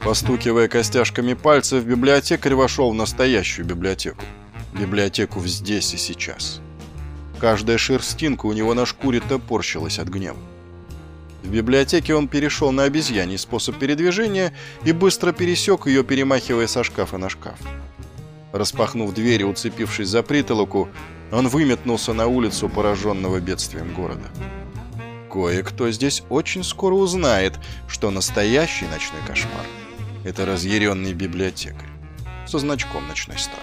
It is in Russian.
Постукивая костяшками пальцев, библиотекарь вошел в настоящую библиотеку. Библиотеку здесь и сейчас. Каждая шерстинка у него на шкуре топорщилась от гнева. В библиотеке он перешел на обезьяний способ передвижения и быстро пересек ее, перемахивая со шкафа на шкаф. Распахнув дверь и уцепившись за притолоку, он выметнулся на улицу пораженного бедствием города. Кое-кто здесь очень скоро узнает, что настоящий ночной кошмар – это разъяренный библиотекарь со значком «Ночной страх».